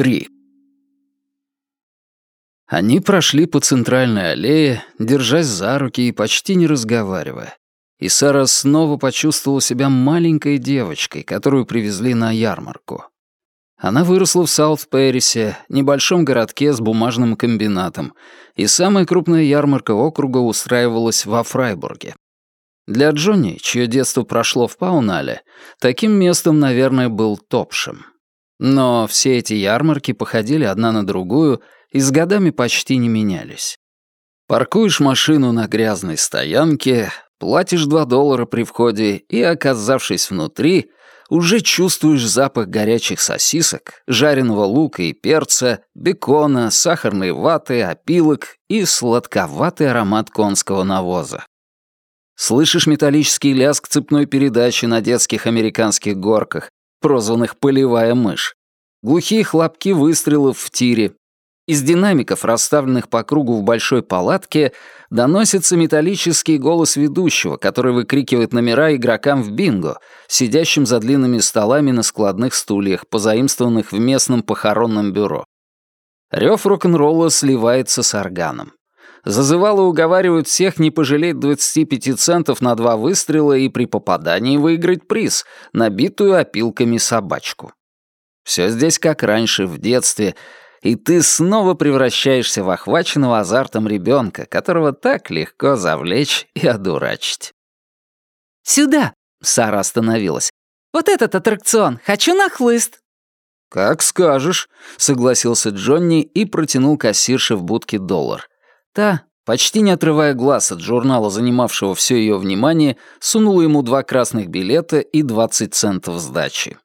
3. Они прошли по центральной аллее, держась за руки и почти не разговаривая. И Сара снова почувствовала себя маленькой девочкой, которую привезли на ярмарку. Она выросла в Саут-Пэрисе, небольшом городке с бумажным комбинатом, и самая крупная ярмарка округа устраивалась во Фрайбурге. Для Джонни, чье детство прошло в Паунале, таким местом, наверное, был Топшем. Но все эти ярмарки походили одна на другую и с годами почти не менялись. Паркуешь машину на грязной стоянке, платишь 2 доллара при входе и, оказавшись внутри, уже чувствуешь запах горячих сосисок, жареного лука и перца, бекона, сахарной ваты, опилок и сладковатый аромат конского навоза. Слышишь металлический лязг цепной передачи на детских американских горках, прозванных «полевая мышь». Глухие хлопки выстрелов в тире. Из динамиков, расставленных по кругу в большой палатке, доносится металлический голос ведущего, который выкрикивает номера игрокам в бинго, сидящим за длинными столами на складных стульях, позаимствованных в местном похоронном бюро. Рев рок-н-ролла сливается с органом. Зазывало уговаривают всех не пожалеть 25 центов на два выстрела и при попадании выиграть приз, набитую опилками собачку. Все здесь как раньше, в детстве, и ты снова превращаешься в охваченного азартом ребенка, которого так легко завлечь и одурачить. «Сюда!» — Сара остановилась. «Вот этот аттракцион! Хочу на хлыст!» «Как скажешь», — согласился Джонни и протянул кассирше в будке доллар. Та, почти не отрывая глаз от журнала, занимавшего все ее внимание, сунула ему два красных билета и 20 центов сдачи.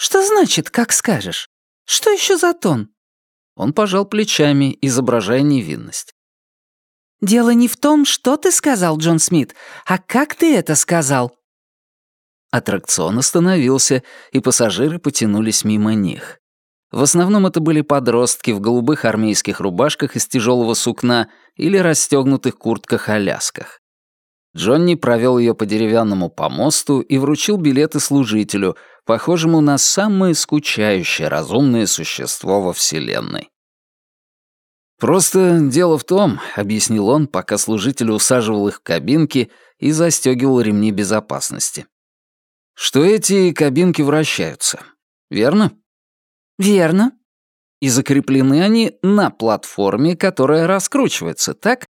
«Что значит, как скажешь? Что еще за тон?» Он пожал плечами, изображая невинность. «Дело не в том, что ты сказал, Джон Смит, а как ты это сказал». Аттракцион остановился, и пассажиры потянулись мимо них. В основном это были подростки в голубых армейских рубашках из тяжелого сукна или расстегнутых куртках-алясках. Джонни провел ее по деревянному помосту и вручил билеты служителю, похожему на самое скучающее разумное существо во Вселенной. «Просто дело в том», — объяснил он, пока служитель усаживал их в кабинки и застегивал ремни безопасности, «что эти кабинки вращаются, верно?» «Верно». И закреплены они на платформе, которая раскручивается, так?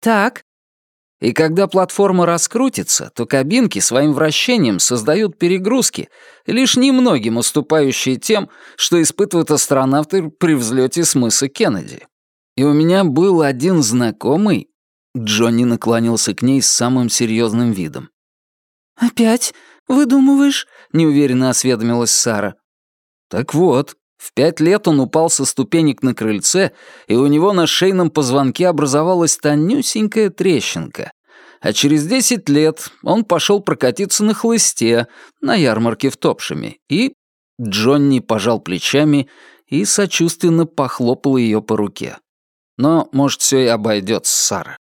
Так. И когда платформа раскрутится, то кабинки своим вращением создают перегрузки, лишь немногим уступающие тем, что испытывают астронавты при взлете с мыса Кеннеди. И у меня был один знакомый... Джонни наклонился к ней с самым серьезным видом. «Опять выдумываешь?» — неуверенно осведомилась Сара. Так вот, в пять лет он упал со ступенек на крыльце, и у него на шейном позвонке образовалась тонюсенькая трещинка. А через десять лет он пошел прокатиться на хлысте на ярмарке в Топшеме, и Джонни пожал плечами и сочувственно похлопал ее по руке. Но, может, все и обойдется, Сара.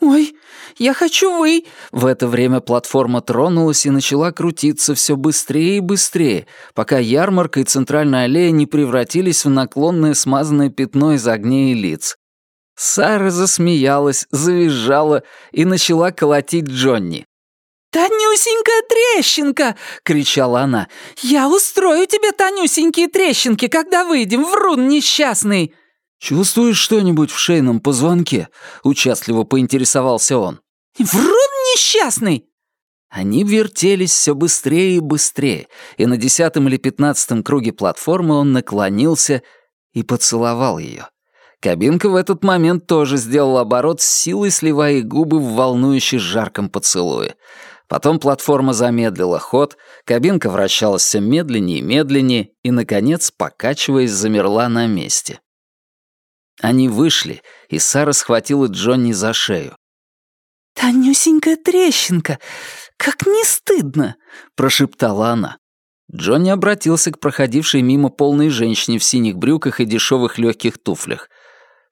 «Ой, я хочу вы...» В это время платформа тронулась и начала крутиться все быстрее и быстрее, пока ярмарка и центральная аллея не превратились в наклонное смазанное пятно из огней и лиц. Сара засмеялась, завизжала и начала колотить Джонни. «Тонюсенькая трещинка!» — кричала она. «Я устрою тебе тонюсенькие трещинки, когда выйдем, врун несчастный!» «Чувствуешь что-нибудь в шейном позвонке?» — участливо поинтересовался он. «Врун несчастный!» Они вертелись все быстрее и быстрее, и на десятом или пятнадцатом круге платформы он наклонился и поцеловал ее. Кабинка в этот момент тоже сделала оборот с силой, сливая их губы в волнующе жарком поцелуе. Потом платформа замедлила ход, кабинка вращалась все медленнее и медленнее, и, наконец, покачиваясь, замерла на месте. Они вышли, и Сара схватила Джонни за шею. «Тонюсенькая трещинка! Как не стыдно!» — прошептала она. Джонни обратился к проходившей мимо полной женщине в синих брюках и дешевых легких туфлях.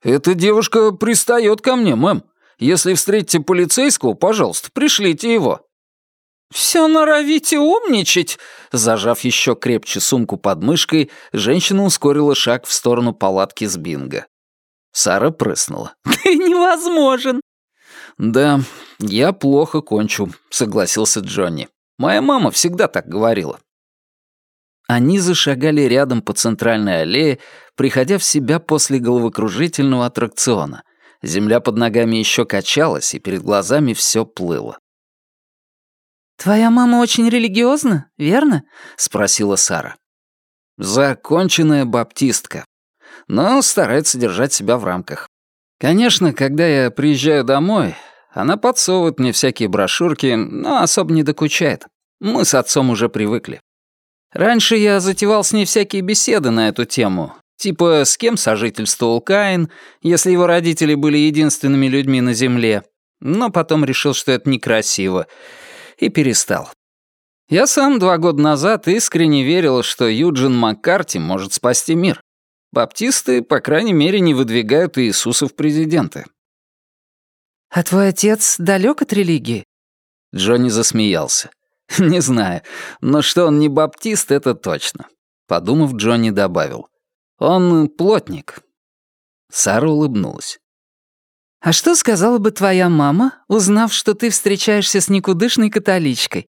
«Эта девушка пристает ко мне, мэм. Если встретите полицейского, пожалуйста, пришлите его». «Все норовите умничать!» Зажав еще крепче сумку под мышкой, женщина ускорила шаг в сторону палатки с бинго. Сара прыснула. «Ты невозможен!» «Да, я плохо кончу», — согласился Джонни. «Моя мама всегда так говорила». Они зашагали рядом по центральной аллее, приходя в себя после головокружительного аттракциона. Земля под ногами еще качалась, и перед глазами все плыло. «Твоя мама очень религиозна, верно?» — спросила Сара. «Законченная баптистка, но старается держать себя в рамках. Конечно, когда я приезжаю домой, она подсовывает мне всякие брошюрки, но особо не докучает. Мы с отцом уже привыкли. Раньше я затевал с ней всякие беседы на эту тему, типа с кем сожительствовал Каин, если его родители были единственными людьми на Земле, но потом решил, что это некрасиво, и перестал. Я сам два года назад искренне верил, что Юджин Маккарти может спасти мир. Баптисты, по крайней мере, не выдвигают Иисуса в президенты. «А твой отец далек от религии?» Джонни засмеялся. «Не знаю, но что он не баптист, это точно». Подумав, Джонни добавил. «Он плотник». Сара улыбнулась. «А что сказала бы твоя мама, узнав, что ты встречаешься с никудышной католичкой?»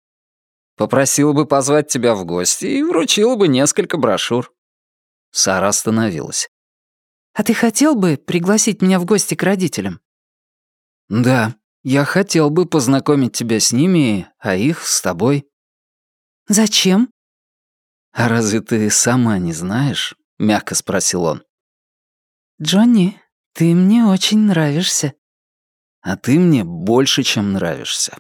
«Попросила бы позвать тебя в гости и вручила бы несколько брошюр». Сара остановилась. «А ты хотел бы пригласить меня в гости к родителям?» «Да, я хотел бы познакомить тебя с ними, а их с тобой». «Зачем?» «А разве ты сама не знаешь?» — мягко спросил он. «Джонни, ты мне очень нравишься». «А ты мне больше, чем нравишься».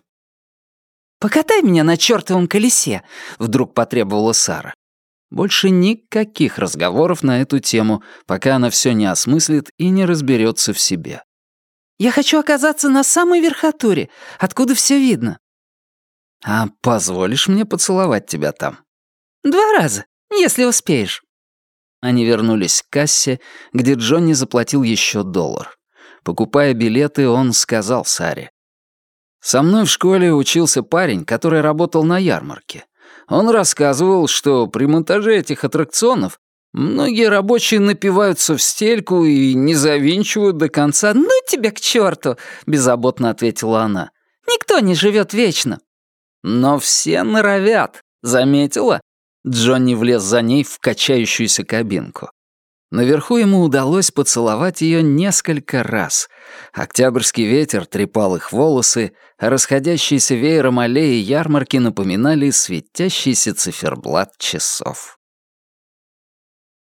«Покатай меня на чертовом колесе», — вдруг потребовала Сара. Больше никаких разговоров на эту тему, пока она все не осмыслит и не разберется в себе. Я хочу оказаться на самой верхотуре, откуда все видно». «А позволишь мне поцеловать тебя там?» «Два раза, если успеешь». Они вернулись к кассе, где Джонни заплатил еще доллар. Покупая билеты, он сказал Саре. «Со мной в школе учился парень, который работал на ярмарке. Он рассказывал, что при монтаже этих аттракционов Многие рабочие напиваются в стельку и не завинчивают до конца. «Ну тебя к черту!» — беззаботно ответила она. «Никто не живет вечно». «Но все норовят, заметила?» Джонни влез за ней в качающуюся кабинку. Наверху ему удалось поцеловать ее несколько раз. Октябрьский ветер трепал их волосы, а расходящиеся веером аллеи ярмарки напоминали светящийся циферблат часов.